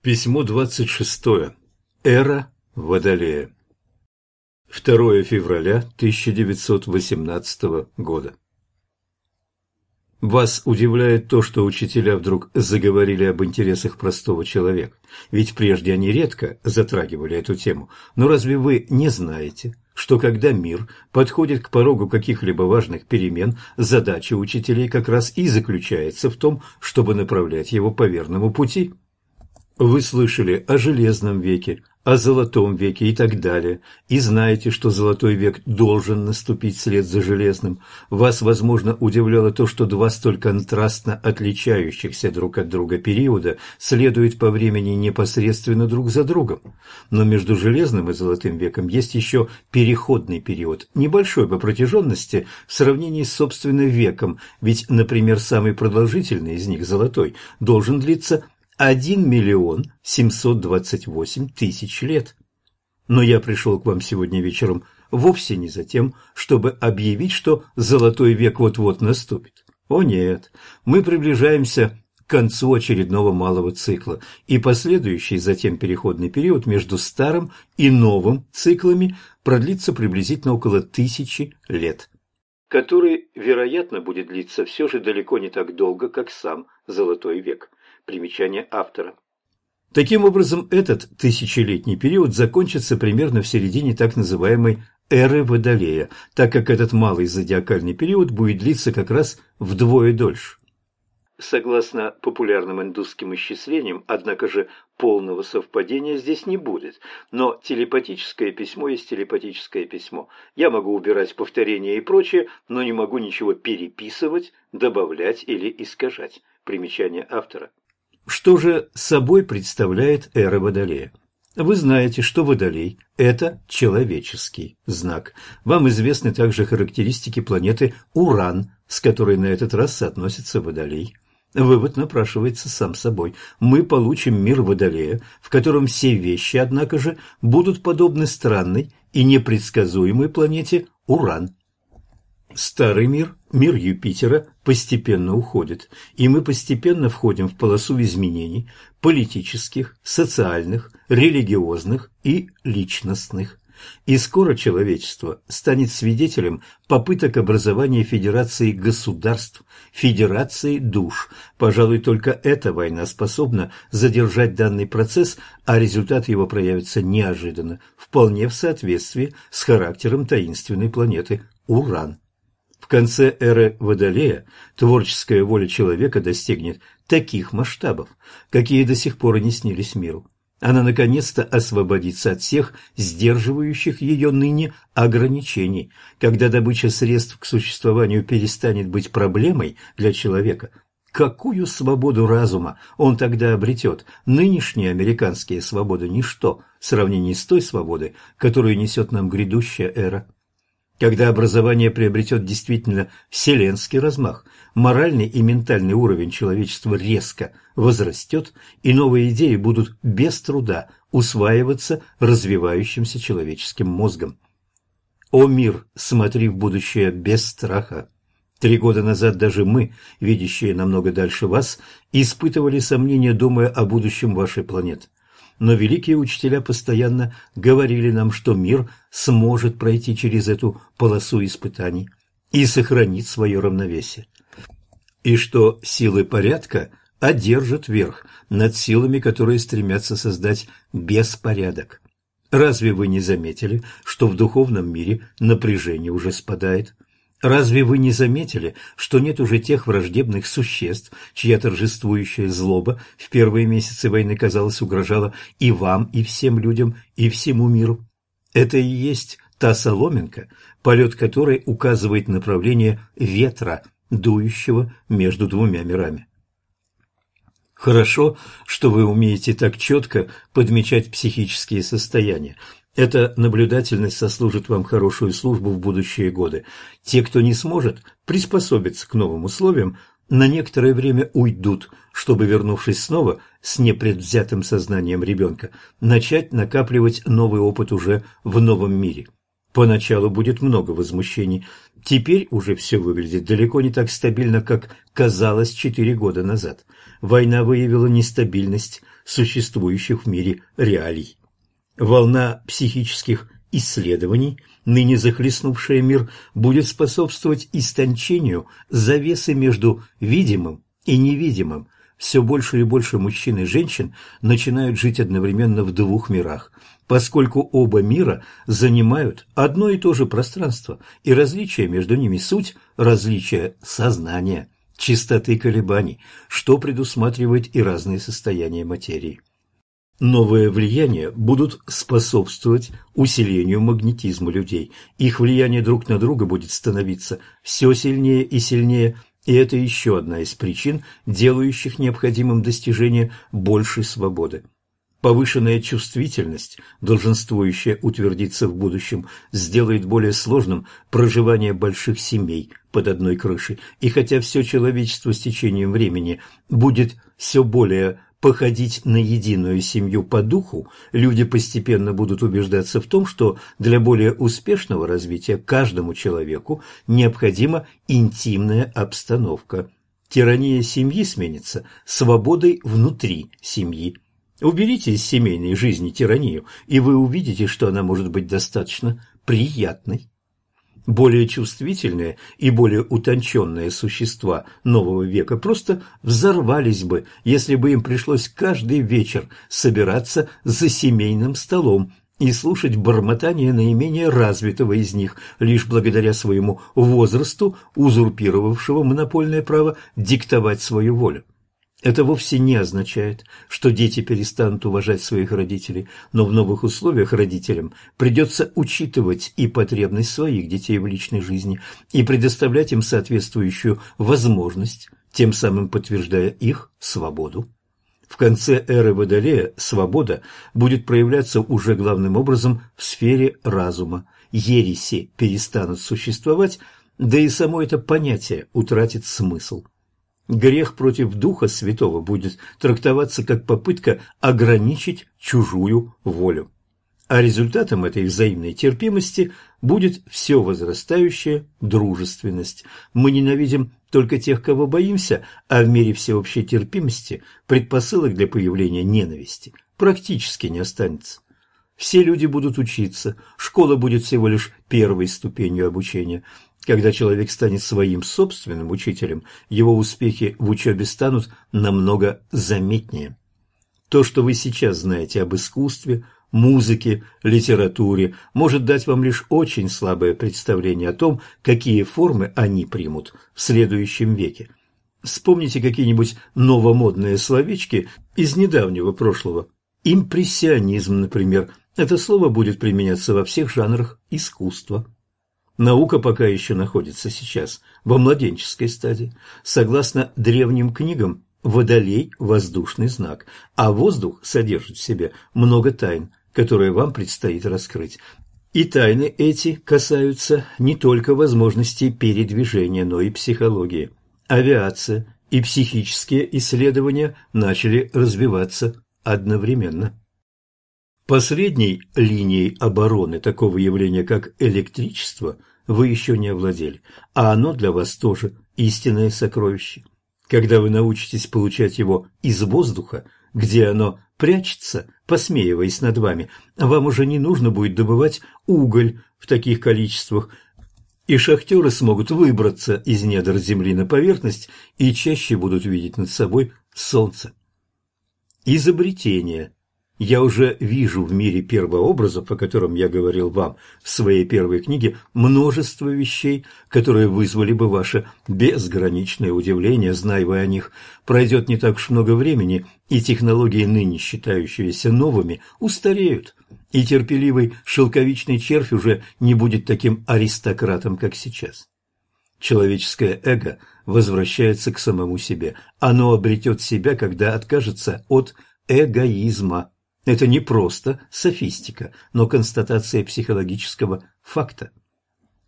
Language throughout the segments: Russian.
Письмо 26. Эра Водолея. 2 февраля 1918 года. Вас удивляет то, что учителя вдруг заговорили об интересах простого человека, ведь прежде они редко затрагивали эту тему. Но разве вы не знаете, что когда мир подходит к порогу каких-либо важных перемен, задача учителей как раз и заключается в том, чтобы направлять его по верному пути – вы слышали о Железном веке, о Золотом веке и так далее, и знаете, что Золотой век должен наступить вслед за Железным. Вас, возможно, удивляло то, что два столь контрастно отличающихся друг от друга периода следуют по времени непосредственно друг за другом. Но между Железным и Золотым веком есть еще переходный период, небольшой по протяженности в сравнении с собственным веком, ведь, например, самый продолжительный из них, Золотой, должен длиться один миллион семьсот двадцать восемь тысяч лет. Но я пришел к вам сегодня вечером вовсе не за тем, чтобы объявить, что золотой век вот-вот наступит. О нет, мы приближаемся к концу очередного малого цикла, и последующий затем переходный период между старым и новым циклами продлится приблизительно около тысячи лет, который, вероятно, будет длиться все же далеко не так долго, как сам Золотой век. Примечание автора. Таким образом, этот тысячелетний период закончится примерно в середине так называемой эры Водолея, так как этот малый зодиакальный период будет длиться как раз вдвое дольше. Согласно популярным индусским исчислениям, однако же полного совпадения здесь не будет. Но телепатическое письмо есть телепатическое письмо. Я могу убирать повторения и прочее, но не могу ничего переписывать, добавлять или искажать. Примечание автора. Что же собой представляет эра Водолея? Вы знаете, что Водолей – это человеческий знак. Вам известны также характеристики планеты Уран, с которой на этот раз соотносится Водолей. Вывод напрашивается сам собой. Мы получим мир Водолея, в котором все вещи, однако же, будут подобны странной и непредсказуемой планете Уран. Старый мир, мир Юпитера, постепенно уходит, и мы постепенно входим в полосу изменений политических, социальных, религиозных и личностных. И скоро человечество станет свидетелем попыток образования федерации государств, федерации душ. Пожалуй, только эта война способна задержать данный процесс, а результат его проявится неожиданно, вполне в соответствии с характером таинственной планеты Уран. В конце эры Водолея творческая воля человека достигнет таких масштабов, какие до сих пор и не снились миру. Она наконец-то освободится от всех сдерживающих ее ныне ограничений, когда добыча средств к существованию перестанет быть проблемой для человека. Какую свободу разума он тогда обретет? Нынешние американские свободы – ничто в сравнении с той свободой, которую несет нам грядущая эра. Когда образование приобретет действительно вселенский размах, моральный и ментальный уровень человечества резко возрастет, и новые идеи будут без труда усваиваться развивающимся человеческим мозгом. О мир, смотри в будущее без страха! Три года назад даже мы, видящие намного дальше вас, испытывали сомнения, думая о будущем вашей планеты но великие учителя постоянно говорили нам, что мир сможет пройти через эту полосу испытаний и сохранить свое равновесие, и что силы порядка одержат верх над силами, которые стремятся создать беспорядок. Разве вы не заметили, что в духовном мире напряжение уже спадает? Разве вы не заметили, что нет уже тех враждебных существ, чья торжествующая злоба в первые месяцы войны, казалось, угрожала и вам, и всем людям, и всему миру? Это и есть та соломинка, полет которой указывает направление ветра, дующего между двумя мирами. Хорошо, что вы умеете так четко подмечать психические состояния, эта наблюдательность сослужит вам хорошую службу в будущие годы. Те, кто не сможет приспособиться к новым условиям, на некоторое время уйдут, чтобы, вернувшись снова с непредвзятым сознанием ребенка, начать накапливать новый опыт уже в новом мире. Поначалу будет много возмущений. Теперь уже все выглядит далеко не так стабильно, как казалось четыре года назад. Война выявила нестабильность существующих в мире реалий. Волна психических исследований, ныне захлестнувшая мир, будет способствовать истончению завесы между видимым и невидимым. Все больше и больше мужчин и женщин начинают жить одновременно в двух мирах – поскольку оба мира занимают одно и то же пространство, и различие между ними суть различия сознания, чистоты колебаний, что предусматривает и разные состояния материи. Новые влияния будут способствовать усилению магнетизма людей. Их влияние друг на друга будет становиться все сильнее и сильнее, и это еще одна из причин, делающих необходимым достижение большей свободы. Повышенная чувствительность, долженствующая утвердиться в будущем, сделает более сложным проживание больших семей под одной крышей, и хотя все человечество с течением времени будет все более походить на единую семью по духу, люди постепенно будут убеждаться в том, что для более успешного развития каждому человеку необходима интимная обстановка. Тирания семьи сменится свободой внутри семьи. Уберите из семейной жизни тиранию, и вы увидите, что она может быть достаточно приятной. Более чувствительные и более утонченные существа нового века просто взорвались бы, если бы им пришлось каждый вечер собираться за семейным столом и слушать бормотание наименее развитого из них, лишь благодаря своему возрасту, узурпировавшего монопольное право диктовать свою волю. Это вовсе не означает, что дети перестанут уважать своих родителей, но в новых условиях родителям придется учитывать и потребность своих детей в личной жизни и предоставлять им соответствующую возможность, тем самым подтверждая их свободу. В конце эры Водолея свобода будет проявляться уже главным образом в сфере разума. Ереси перестанут существовать, да и само это понятие утратит смысл. Грех против Духа Святого будет трактоваться как попытка ограничить чужую волю. А результатом этой взаимной терпимости будет все возрастающая дружественность. Мы ненавидим только тех, кого боимся, а в мире всеобщей терпимости предпосылок для появления ненависти практически не останется. Все люди будут учиться, школа будет всего лишь первой ступенью обучения – когда человек станет своим собственным учителем, его успехи в учебе станут намного заметнее. То, что вы сейчас знаете об искусстве, музыке, литературе, может дать вам лишь очень слабое представление о том, какие формы они примут в следующем веке. Вспомните какие-нибудь новомодные словечки из недавнего прошлого. Импрессионизм, например. Это слово будет применяться во всех жанрах искусства. Наука пока еще находится сейчас во младенческой стадии. Согласно древним книгам, водолей – воздушный знак, а воздух содержит в себе много тайн, которые вам предстоит раскрыть. И тайны эти касаются не только возможностей передвижения, но и психологии. Авиация и психические исследования начали развиваться одновременно. Последней линией обороны такого явления, как электричество, вы еще не овладели, а оно для вас тоже истинное сокровище. Когда вы научитесь получать его из воздуха, где оно прячется, посмеиваясь над вами, вам уже не нужно будет добывать уголь в таких количествах, и шахтеры смогут выбраться из недр земли на поверхность и чаще будут видеть над собой солнце. Изобретение я уже вижу в мире первообразов, о котором я говорил вам в своей первой книге, множество вещей, которые вызвали бы ваше безграничное удивление, зная вы о них. Пройдет не так уж много времени, и технологии, ныне считающиеся новыми, устареют, и терпеливый шелковичный червь уже не будет таким аристократом, как сейчас. Человеческое эго возвращается к самому себе. Оно обретет себя, когда откажется от эгоизма. Это не просто софистика, но констатация психологического факта.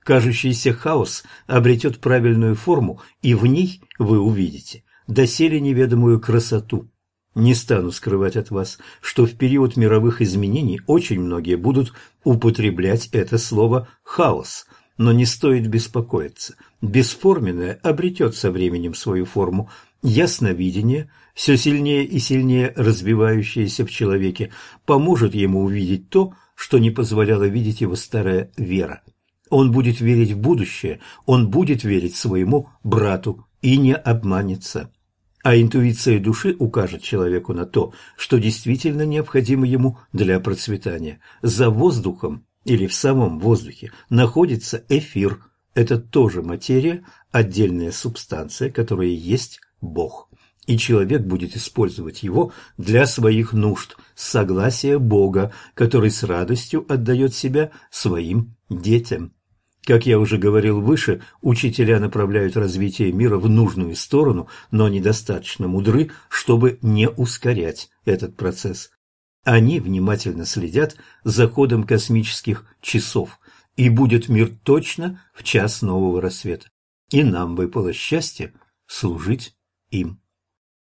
Кажущийся хаос обретет правильную форму, и в ней вы увидите доселе неведомую красоту. Не стану скрывать от вас, что в период мировых изменений очень многие будут употреблять это слово «хаос», но не стоит беспокоиться. Бесформенное обретет со временем свою форму. Ясновидение, все сильнее и сильнее развивающееся в человеке, поможет ему увидеть то, что не позволяло видеть его старая вера. Он будет верить в будущее, он будет верить своему брату и не обманется. А интуиция души укажет человеку на то, что действительно необходимо ему для процветания. За воздухом или в самом воздухе находится эфир. Это тоже материя, отдельная субстанция, которая есть Бог. И человек будет использовать его для своих нужд, согласия Бога, который с радостью отдает себя своим детям. Как я уже говорил выше, учителя направляют развитие мира в нужную сторону, но недостаточно мудры, чтобы не ускорять этот процесс. Они внимательно следят за ходом космических часов, и будет мир точно в час нового рассвета. И нам выпало счастье служить им.